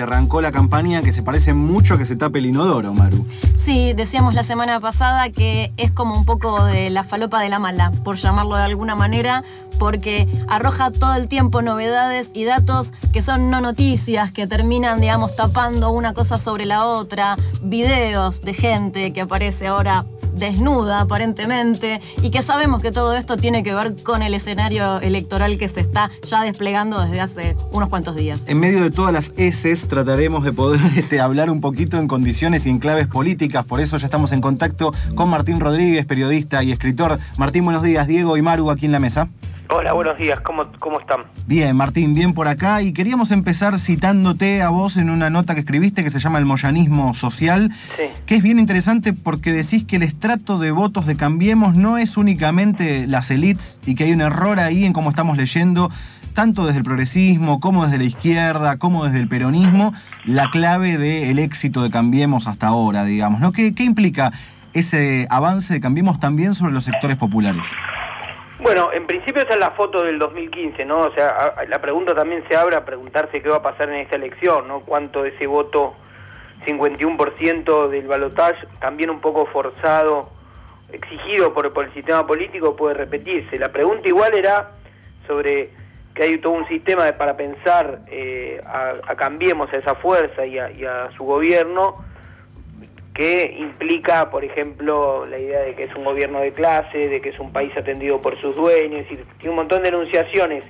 Se arrancó la campaña que se parece mucho a que se tape el inodoro, Maru. Sí, decíamos la semana pasada que es como un poco de la falopa de la mala, por llamarlo de alguna manera, porque arroja todo el tiempo novedades y datos que son no noticias, que terminan, digamos, tapando una cosa sobre la otra, videos de gente que aparece ahora desnuda aparentemente y que sabemos que todo esto tiene que ver con el escenario electoral que se está ya desplegando desde hace unos cuantos días. En medio de todas las S trataremos de poder este, hablar un poquito en condiciones y en claves políticas, por eso ya estamos en contacto con Martín Rodríguez, periodista y escritor. Martín, buenos días, Diego y Maru aquí en la mesa. Hola, buenos días, ¿Cómo, ¿cómo están? Bien, Martín, bien por acá. Y queríamos empezar citándote a vos en una nota que escribiste que se llama El Moyanismo Social, que es bien interesante porque decís que el estrato de votos de Cambiemos no es únicamente las elites y que hay un error ahí en cómo estamos leyendo, tanto desde el progresismo como desde la izquierda, como desde el peronismo, la clave del éxito de Cambiemos hasta ahora, digamos. ¿no? ¿Qué, ¿Qué implica ese avance de Cambiemos también sobre los sectores populares? Bueno, en principio esa es la foto del 2015, ¿no? O sea, la pregunta también se abre a preguntarse qué va a pasar en esta elección, ¿no? Cuánto ese voto 51% del balotaje, también un poco forzado, exigido por, el sistema político, puede repetirse. La pregunta igual era sobre que hay todo un sistema para pensar eh, a, Cambiemos a esa fuerza y a su gobierno que implica, por ejemplo, la idea de que es un gobierno de clase, de que es un país atendido por sus dueños, y tiene un montón de enunciaciones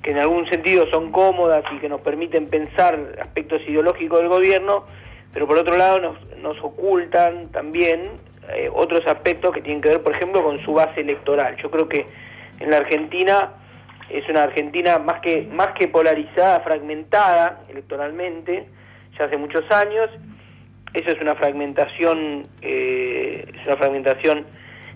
que en algún sentido son cómodas y que nos permiten pensar aspectos ideológicos del gobierno, pero por otro lado nos, ocultan también eh, otros aspectos que tienen que ver, por ejemplo, con su base electoral. Yo creo que en la Argentina es una Argentina más que, más que polarizada, fragmentada electoralmente, ya hace muchos años, eso es una fragmentación, eh, es una fragmentación,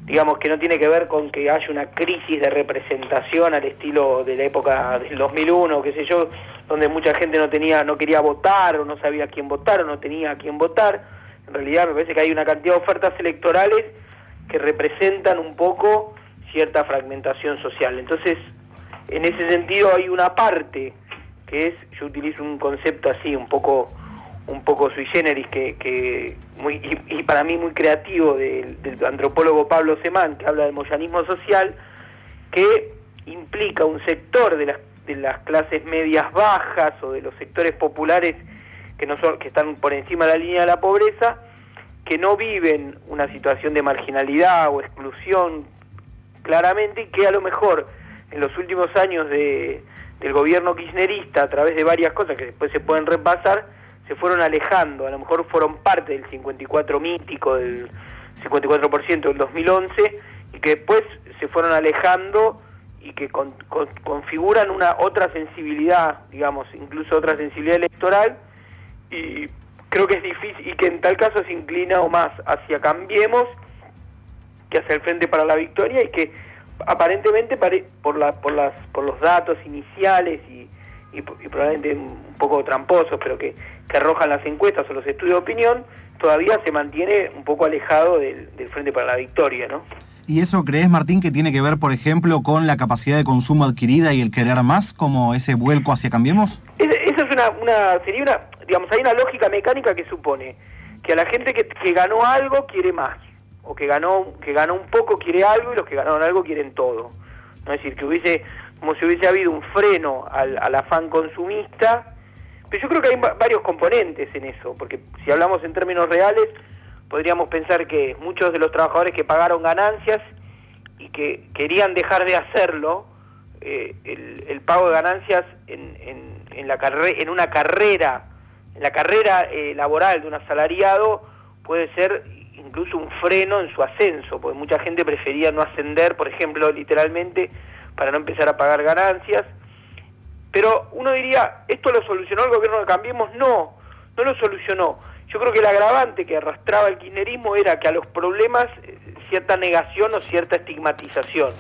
digamos, que no tiene que ver con que haya una crisis de representación al estilo de la época del 2001, qué sé yo, donde mucha gente no tenía, no quería votar o no sabía a quién votar o no tenía a quién votar. En realidad me parece que hay una cantidad de ofertas electorales que representan un poco cierta fragmentación social. Entonces, en ese sentido hay una parte que es, yo utilizo un concepto así, un poco un poco sui generis que, que muy, y, para mí muy creativo del, antropólogo Pablo Semán, que habla del moyanismo social, que implica un sector de las, de las clases medias bajas o de los sectores populares que, no son, que están por encima de la línea de la pobreza, que no viven una situación de marginalidad o exclusión claramente y que a lo mejor en los últimos años de, del gobierno kirchnerista, a través de varias cosas que después se pueden repasar, se fueron alejando, a lo mejor fueron parte del 54 mítico, del 54% del 2011, y que después se fueron alejando y que configuran una otra sensibilidad, digamos, incluso otra sensibilidad electoral, y creo que es difícil, y que en tal caso se inclina o más hacia Cambiemos que hacia el Frente para la Victoria, y que aparentemente por, la, por, las, por los datos iniciales y, y probablemente un poco tramposos, pero que que arrojan las encuestas o los estudios de opinión, todavía se mantiene un poco alejado del, Frente para la Victoria, ¿no? ¿Y eso crees, Martín, que tiene que ver, por ejemplo, con la capacidad de consumo adquirida y el querer más, como ese vuelco hacia Cambiemos? Esa es una, una, sería una, digamos, hay una lógica mecánica que supone que a la gente que, que ganó algo quiere más, o que ganó, que ganó un poco quiere algo y los que ganaron algo quieren todo. ¿No? Es decir, que hubiese, como si hubiese habido un freno al, al afán consumista. Yo creo que hay varios componentes en eso, porque si hablamos en términos reales, podríamos pensar que muchos de los trabajadores que pagaron ganancias y que querían dejar de hacerlo, eh, el, pago de ganancias en, en, la en una carrera, en la carrera eh, laboral de un asalariado puede ser incluso un freno en su ascenso, porque mucha gente prefería no ascender, por ejemplo, literalmente, para no empezar a pagar ganancias pero uno diría, ¿esto lo solucionó el gobierno de Cambiemos? No, no lo solucionó. Yo creo que el agravante que arrastraba el kirchnerismo era que a los problemas eh, cierta negación o cierta estigmatización.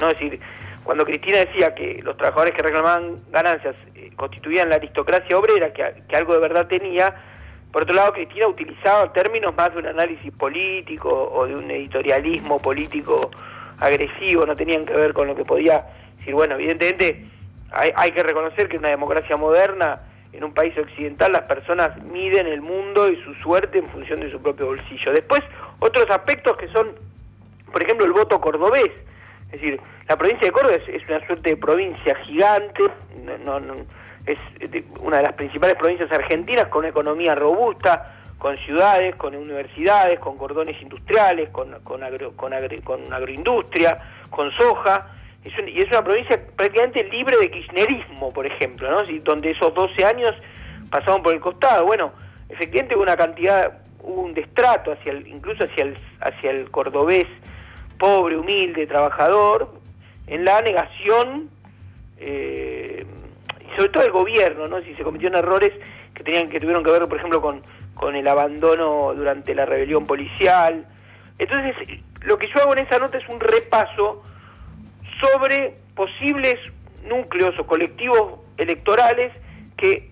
¿no? Es decir, cuando Cristina decía que los trabajadores que reclamaban ganancias eh, constituían la aristocracia obrera, que, que, algo de verdad tenía, por otro lado Cristina utilizaba términos más de un análisis político o de un editorialismo político agresivo, no tenían que ver con lo que podía decir, bueno, evidentemente hay, hay que reconocer que una democracia moderna en un país occidental las personas miden el mundo y su suerte en función de su propio bolsillo. Después, otros aspectos que son, por ejemplo, el voto cordobés. Es decir, la provincia de Córdoba es, una suerte de provincia gigante, es una de las principales provincias argentinas con una economía robusta, con ciudades, con universidades, con cordones industriales, con, con, con, con agroindustria, con soja, y es una provincia prácticamente libre de kirchnerismo, por ejemplo, ¿no? donde esos 12 años pasaban por el costado. Bueno, efectivamente hubo una cantidad, hubo un destrato hacia el, incluso hacia el, hacia el cordobés pobre, humilde, trabajador, en la negación, eh, y sobre todo el gobierno, ¿no? Si se cometieron errores que tenían que tuvieron que ver, por ejemplo, con, con el abandono durante la rebelión policial. Entonces, lo que yo hago en esa nota es un repaso sobre posibles núcleos o colectivos electorales que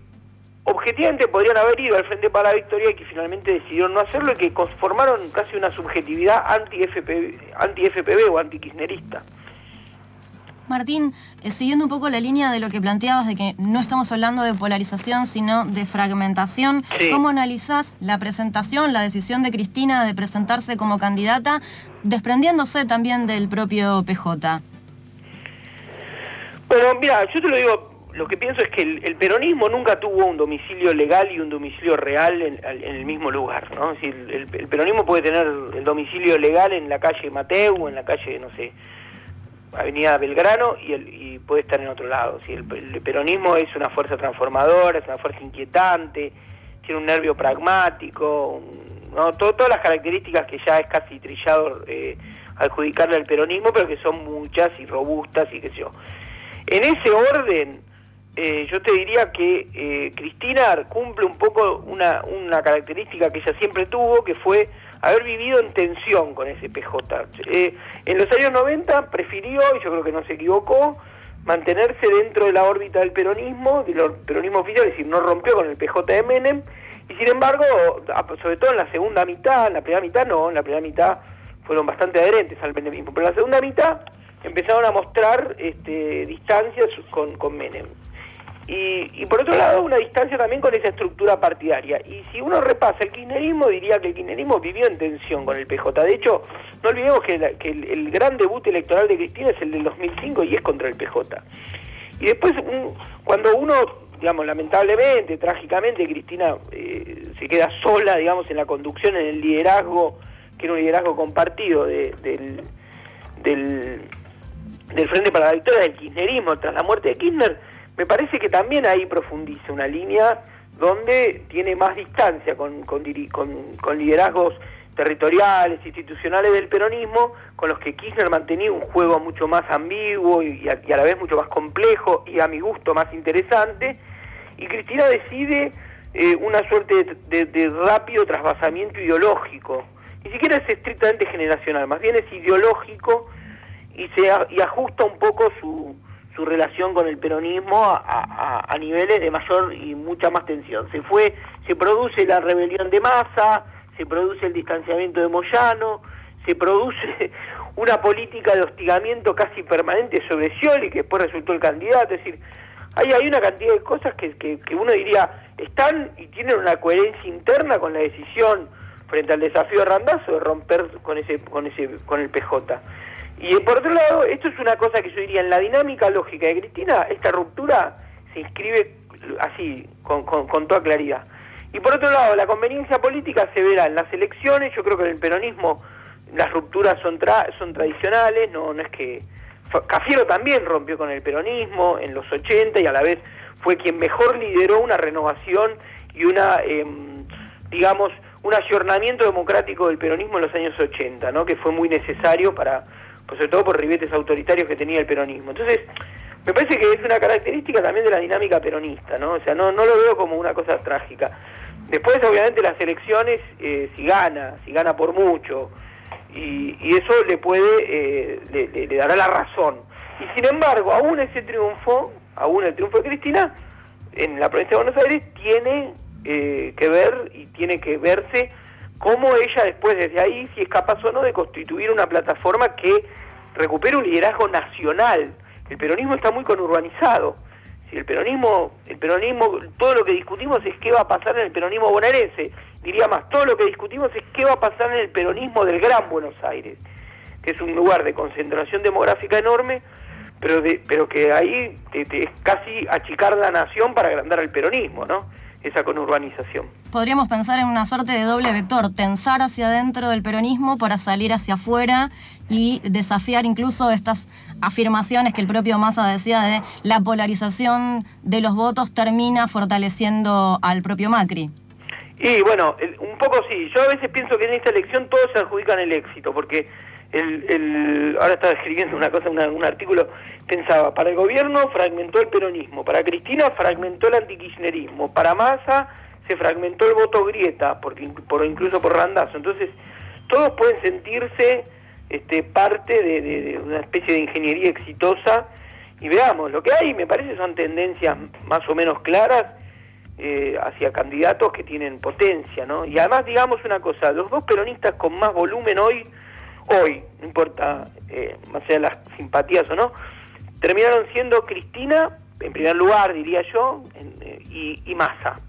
objetivamente podrían haber ido al Frente para la Victoria y que finalmente decidieron no hacerlo y que conformaron casi una subjetividad anti-FPV anti o anti-kirchnerista. Martín, eh, siguiendo un poco la línea de lo que planteabas de que no estamos hablando de polarización, sino de fragmentación, ¿cómo analizás la presentación, la decisión de Cristina de presentarse como candidata, desprendiéndose también del propio PJ? Bueno, mira, yo te lo digo, lo que pienso es que el, peronismo nunca tuvo un domicilio legal y un domicilio real en, el mismo lugar, ¿no? Es decir, el, peronismo puede tener el domicilio legal en la calle Mateu o en la calle, no sé, Avenida Belgrano y, y puede estar en otro lado. Si el, peronismo es una fuerza transformadora, es una fuerza inquietante, tiene un nervio pragmático, ¿no? todas las características que ya es casi trillado eh, adjudicarle al peronismo, pero que son muchas y robustas y qué sé yo. En ese orden, eh, yo te diría que eh, Cristina cumple un poco una, una característica que ella siempre tuvo, que fue haber vivido en tensión con ese PJ. Eh, en los años 90 prefirió, y yo creo que no se equivocó, mantenerse dentro de la órbita del peronismo, del peronismo oficial, es decir, no rompió con el PJ de Menem, y sin embargo, sobre todo en la segunda mitad, en la primera mitad no, en la primera mitad fueron bastante adherentes al menemismo, pero en la segunda mitad empezaron a mostrar este, distancias con, con Menem. Y, por otro lado, una distancia también con esa estructura partidaria. Y si uno repasa el kirchnerismo, diría que el kirchnerismo vivió en tensión con el PJ. De hecho, no olvidemos que, el, gran debut electoral de Cristina es el del 2005 y es contra el PJ. Y después, cuando uno, digamos, lamentablemente, trágicamente, Cristina eh, se queda sola, digamos, en la conducción, en el liderazgo, que era un liderazgo compartido del, del del Frente para la Victoria del Kirchnerismo tras la muerte de Kirchner, me parece que también ahí profundiza una línea donde tiene más distancia con, con, con, liderazgos territoriales, institucionales del peronismo, con los que Kirchner mantenía un juego mucho más ambiguo y, a, la vez mucho más complejo y a mi gusto más interesante, y Cristina decide eh, una suerte de, de, rápido trasvasamiento ideológico, ni siquiera es estrictamente generacional, más bien es ideológico y, se, y ajusta un poco su, su relación con el peronismo a, niveles de mayor y mucha más tensión. Se fue, se produce la rebelión de masa, se produce el distanciamiento de Moyano, se produce una política de hostigamiento casi permanente sobre Scioli, que después resultó el candidato, es decir, hay, hay una cantidad de cosas que, que, que uno diría están y tienen una coherencia interna con la decisión frente al desafío de Randazo de romper con ese con ese con el PJ. Y por otro lado, esto es una cosa que yo diría, en la dinámica lógica de Cristina, esta ruptura se inscribe así, con, con, toda claridad. Y por otro lado, la conveniencia política se verá en las elecciones, yo creo que en el peronismo las rupturas son, son tradicionales, no, no es que... Cafiero también rompió con el peronismo en los 80 y a la vez fue quien mejor lideró una renovación y una, em, digamos, un ayornamiento democrático del peronismo en los años 80, ¿no? que fue muy necesario para pues sobre todo por ribetes autoritarios que tenía el peronismo. Entonces, me parece que es una característica también de la dinámica peronista, ¿no? O sea, no, no lo veo como una cosa trágica. Después, obviamente, las elecciones, eh, si gana, si gana por mucho, y, eso le puede, eh, le, dará la razón. Y sin embargo, aún ese triunfo, aún el triunfo de Cristina, en la provincia de Buenos Aires, tiene eh, que ver y tiene que verse cómo ella después desde ahí, si es capaz o no de constituir una plataforma que recupere un liderazgo nacional. El peronismo está muy conurbanizado. Si el peronismo, el peronismo, todo lo que discutimos es qué va a pasar en el peronismo bonaerense. Diría más, todo lo que discutimos es qué va a pasar en el peronismo del Gran Buenos Aires, que es un lugar de concentración demográfica enorme, pero de, pero que ahí es casi achicar la nación para agrandar el peronismo, ¿no? Esa conurbanización. Podríamos pensar en una suerte de doble vector, tensar hacia adentro del peronismo para salir hacia afuera y desafiar incluso estas afirmaciones que el propio Massa decía de la polarización de los votos termina fortaleciendo al propio Macri. Y bueno, un poco sí. Yo a veces pienso que en esta elección todos se adjudican el éxito, porque el, ahora estaba escribiendo una cosa, un artículo, pensaba, para el gobierno fragmentó el peronismo, para Cristina fragmentó el antikirchnerismo, para Massa se fragmentó el voto grieta, porque por, incluso por Randazo. Entonces, todos pueden sentirse este, parte de, una especie de ingeniería exitosa y veamos, lo que hay me parece son tendencias más o menos claras eh, hacia candidatos que tienen potencia, ¿no? Y además digamos una cosa, los dos peronistas con más volumen hoy hoy, no importa eh, más allá de las simpatías o no, terminaron siendo Cristina, en primer lugar diría yo, eh, y, y Massa.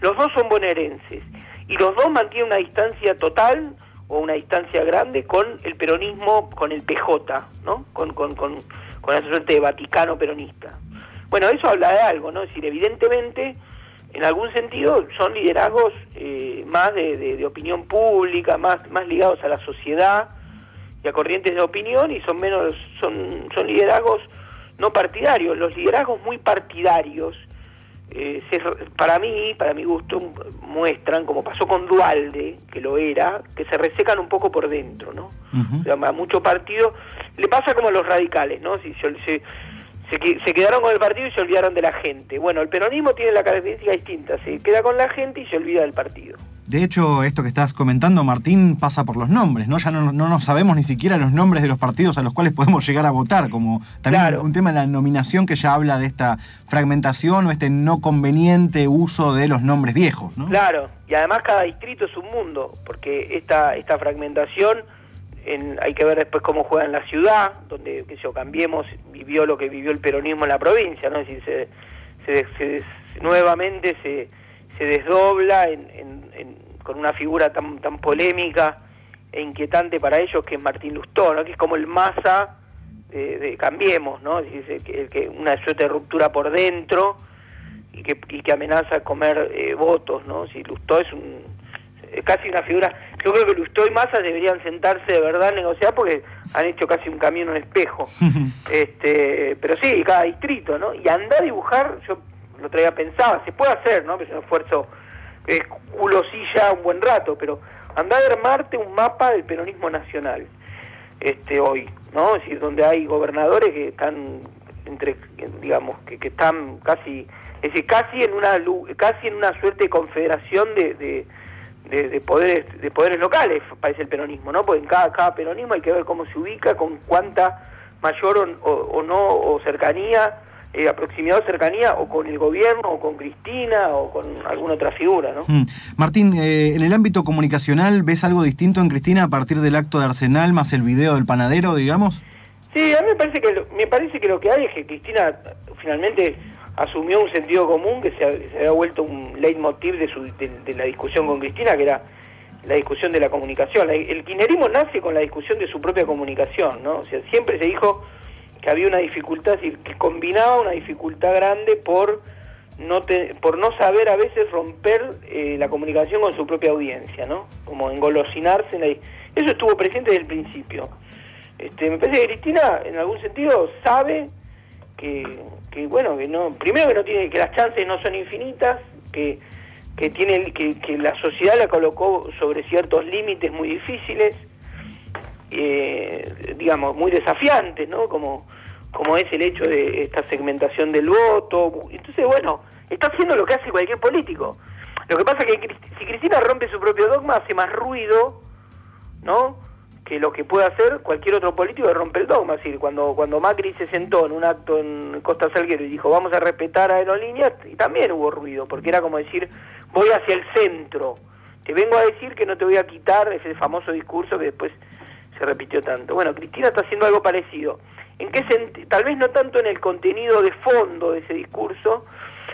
Los dos son bonaerenses y los dos mantienen una distancia total o una distancia grande con el peronismo, con el PJ, ¿no? Con, con, con, esa suerte de Vaticano peronista. Bueno, eso habla de algo, ¿no? Es decir, evidentemente, en algún sentido, son liderazgos eh, más de, de, opinión pública, más, más ligados a la sociedad, y a corrientes de opinión y son menos son son liderazgos no partidarios. Los liderazgos muy partidarios eh, para mí para mi gusto muestran como pasó con Dualde que lo era que se resecan un poco por dentro no o sea, a mucho partido. Le pasa como a los radicales no si se, se, se, quedaron con el partido y se olvidaron de la gente bueno el peronismo tiene la característica distinta se queda con la gente y se olvida del partido de hecho, esto que estás comentando, Martín, pasa por los nombres, ¿no? Ya no, nos sabemos ni siquiera los nombres de los partidos a los cuales podemos llegar a votar, como también un tema de la nominación que ya habla de esta fragmentación o este no conveniente uso de los nombres viejos, ¿no? Claro, y además cada distrito es un mundo, porque esta, esta fragmentación hay que ver después cómo juega en la ciudad, donde, que yo cambiemos, vivió lo que vivió el peronismo en la provincia, ¿no? Es decir, se, nuevamente se, se desdobla en con una figura tan, tan polémica e inquietante para ellos que es Martín Lustó, ¿no? que es como el masa de, Cambiemos, ¿no? Es que, que, una suerte de ruptura por dentro y que, y que amenaza comer eh, votos, ¿no? Si Lustó es un casi una figura, yo creo que Lustó y Massa deberían sentarse de verdad a negociar porque han hecho casi un camino en espejo. este, pero sí, cada distrito, ¿no? Y andar a dibujar, yo lo traía pensaba, se puede hacer, ¿no? Que es un esfuerzo es culo ya un buen rato, pero anda a armarte un mapa del peronismo nacional este hoy, ¿no? Es decir, donde hay gobernadores que están entre digamos que, que están casi es decir, casi en una casi en una suerte de confederación de, de, de, poderes de poderes locales parece el peronismo, ¿no? Porque en cada, cada peronismo hay que ver cómo se ubica, con cuánta mayor o, o no o cercanía eh, a proximidad o cercanía o con el gobierno o con Cristina o con alguna otra figura, ¿no? Mm. Martín, eh, en el ámbito comunicacional, ¿ves algo distinto en Cristina a partir del acto de Arsenal más el video del panadero, digamos? Sí, a mí me parece que me parece que lo que hay es que Cristina finalmente asumió un sentido común que se, había vuelto un leitmotiv de, su, de, la discusión con Cristina, que era la discusión de la comunicación. El kirchnerismo nace con la discusión de su propia comunicación, ¿no? O sea, siempre se dijo que había una dificultad, es que combinaba una dificultad grande por no por no saber a veces romper eh, la comunicación con su propia audiencia, ¿no? Como engolosinarse en Eso estuvo presente desde el principio. Este, me parece que Cristina, en algún sentido, sabe que, que, bueno, que no, primero que no tiene, que las chances no son infinitas, que, que tiene, que, que la sociedad la colocó sobre ciertos límites muy difíciles, eh, digamos, muy desafiantes, ¿no? Como, como es el hecho de esta segmentación del voto. Entonces, bueno, está haciendo lo que hace cualquier político. Lo que pasa es que si Cristina rompe su propio dogma, hace más ruido, ¿no? Que lo que puede hacer cualquier otro político de romper el dogma. Es decir, cuando, cuando Macri se sentó en un acto en Costa Salguero y dijo, vamos a respetar aerolíneas, y también hubo ruido, porque era como decir, voy hacia el centro. Te vengo a decir que no te voy a quitar ese famoso discurso que después se repitió tanto. Bueno, Cristina está haciendo algo parecido. ¿En qué Tal vez no tanto en el contenido de fondo de ese discurso,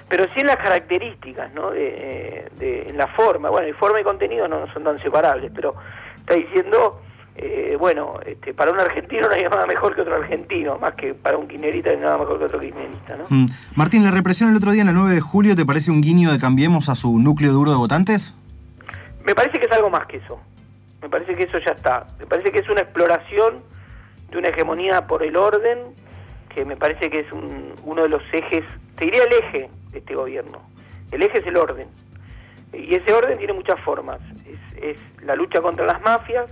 pero sí en las características, ¿no? De, en la forma. Bueno, el forma y contenido no son tan separables, pero está diciendo, eh, bueno, este, para un argentino no hay nada mejor que otro argentino, más que para un kirchnerista no hay nada mejor que otro kirchnerista, ¿no? Mm. Martín, ¿la represión el otro día, en el 9 de julio, te parece un guiño de Cambiemos a su núcleo duro de votantes? Me parece que es algo más que eso. Me parece que eso ya está. Me parece que es una exploración de una hegemonía por el orden, que me parece que es uno de los ejes, te diría el eje de este gobierno. El eje es el orden. Y ese orden tiene muchas formas. Es, la lucha contra las mafias.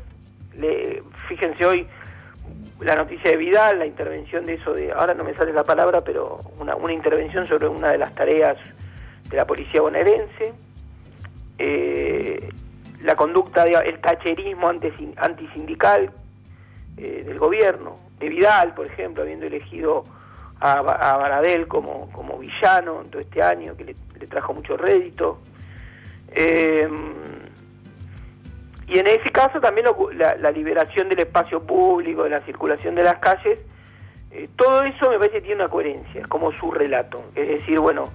Le, fíjense hoy la noticia de Vidal, la intervención de eso de, ahora no me sale la palabra, pero una, una intervención sobre una de las tareas de la policía bonaerense. Eh, la conducta, el cacherismo antisindical eh, del gobierno, de Vidal, por ejemplo, habiendo elegido a, a Baradel como, como villano en todo este año, que le, trajo mucho rédito. Eh, y en ese caso también la, liberación del espacio público, de la circulación de las calles, eh, todo eso me parece que tiene una coherencia, como su relato. Es decir, bueno,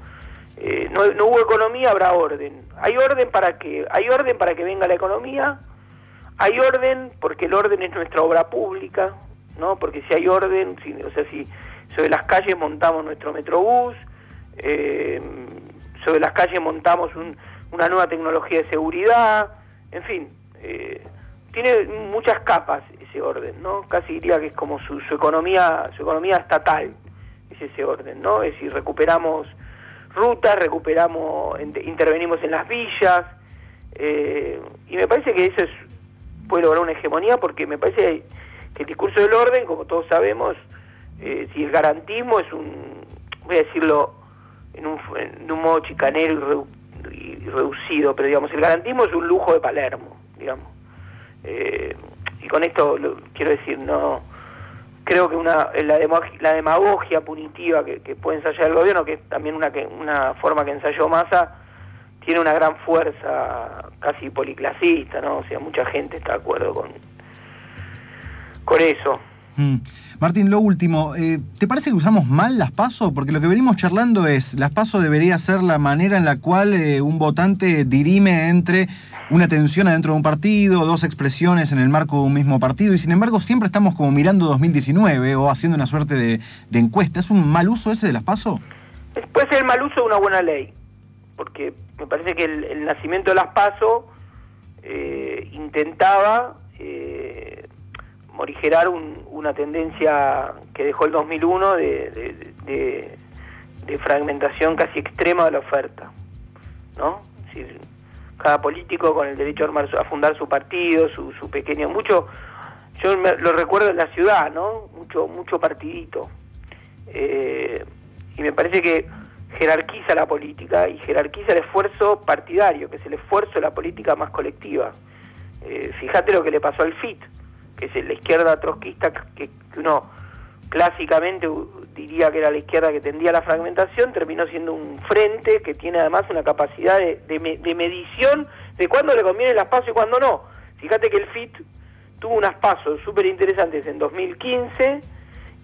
eh, no, no, hubo economía, habrá orden. Hay orden para que hay orden para que venga la economía. Hay orden porque el orden es nuestra obra pública, ¿no? Porque si hay orden, si, o sea, si sobre las calles montamos nuestro metrobús, eh, sobre las calles montamos una nueva tecnología de seguridad, en fin, eh, tiene muchas capas ese orden, ¿no? Casi diría que es como su, su economía, su economía estatal, es ese orden, ¿no? Es decir, recuperamos rutas, recuperamos, intervenimos en las villas, eh, y me parece que eso es, puede lograr una hegemonía porque me parece que el discurso del orden, como todos sabemos, eh, si el garantismo es un, voy a decirlo en un, en un modo chicanero y, reducido, pero digamos, el garantismo es un lujo de Palermo, digamos. Eh, y con esto quiero decir, no creo que una la, la demagogia punitiva que, puede ensayar el gobierno, que es también una, que, una forma que ensayó Massa, tiene una gran fuerza casi policlasista, ¿no? O sea, mucha gente está de acuerdo con, con eso. Mm. Martín, lo último, eh, ¿te parece que usamos mal las PASO? Porque lo que venimos charlando es, las PASO debería ser la manera en la cual eh, un votante dirime entre una tensión adentro de un partido, dos expresiones en el marco de un mismo partido, y sin embargo siempre estamos como mirando 2019 o haciendo una suerte de, encuesta. ¿Es un mal uso ese de las PASO? Puede ser el mal uso de una buena ley, porque me parece que el, nacimiento de las PASO eh, intentaba morigerar una tendencia que dejó el 2001 de, de, fragmentación casi extrema de la oferta, ¿no? cada político con el derecho a, fundar su partido, su, su pequeño, mucho, yo lo recuerdo en la ciudad, ¿no? Mucho, mucho partidito. Eh, y me parece que jerarquiza la política y jerarquiza el esfuerzo partidario, que es el esfuerzo de la política más colectiva. Eh, fíjate lo que le pasó al FIT, que es la izquierda trotskista que, uno clásicamente diría que era la izquierda que tendía la fragmentación, terminó siendo un frente que tiene además una capacidad de, medición de cuándo le conviene las pasos y cuándo no. Fíjate que el FIT tuvo unas pasos súper interesantes en 2015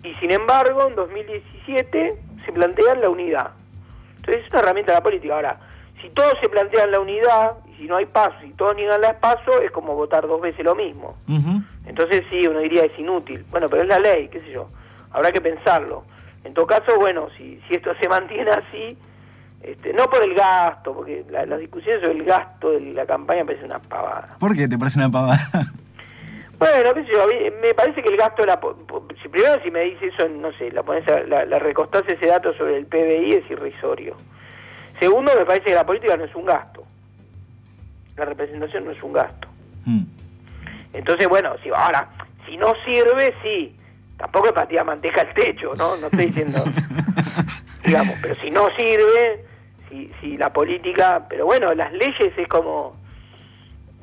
y sin embargo en 2017 se plantea la unidad. Entonces es una herramienta de la política. Ahora, si todos se plantean la unidad y si no hay paso y todos niegan las pasos, es como votar dos veces lo mismo. Entonces sí, uno diría es inútil. Bueno, pero es la ley, qué sé yo. Habrá que pensarlo. En todo caso, bueno, si, si esto se mantiene así, este, no por el gasto, porque las discusiones sobre el gasto de la campaña me parece una pavada. ¿Por qué te parece una pavada? Bueno, qué sé yo, me parece que el gasto de la... Si, primero si me dice eso, no sé, la, pones la, la recostás ese dato sobre el PBI es irrisorio. Segundo, me parece que la política no es un gasto. La representación no es un gasto. Mm. Entonces, bueno, si ahora, si no sirve, sí. Tampoco es para tirar manteca al techo, ¿no? No estoy diciendo, digamos, pero si no sirve, si, si la política, pero bueno, las leyes es como,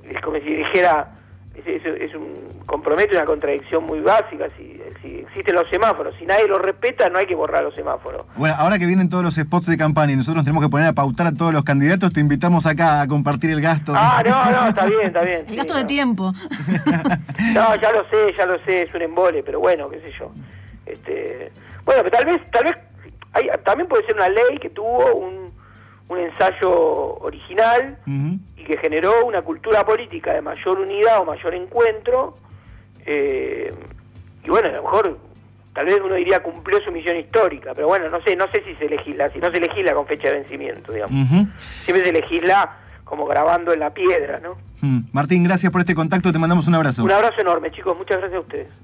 es como si dijera, es, es, un compromete una contradicción muy básica. Si, si, existen los semáforos, si nadie los respeta, no hay que borrar los semáforos. Bueno, ahora que vienen todos los spots de campaña y nosotros tenemos que poner a pautar a todos los candidatos, te invitamos acá a compartir el gasto. Ah, no, no, está bien, está bien. El gasto de tiempo. no, ya lo sé, ya lo sé, es un embole, pero bueno, qué sé yo. Este, bueno, pero tal vez, tal vez, hay, también puede ser una ley que tuvo un, un ensayo original y que generó una cultura política de mayor unidad o mayor encuentro. Eh, y bueno, a lo mejor, tal vez uno diría cumplió su misión histórica, pero bueno, no sé, no sé si se legisla, si no se legisla con fecha de vencimiento, digamos. Siempre se legisla como grabando en la piedra, ¿no? Martín, gracias por este contacto, te mandamos un abrazo. Un abrazo enorme, chicos, muchas gracias a ustedes.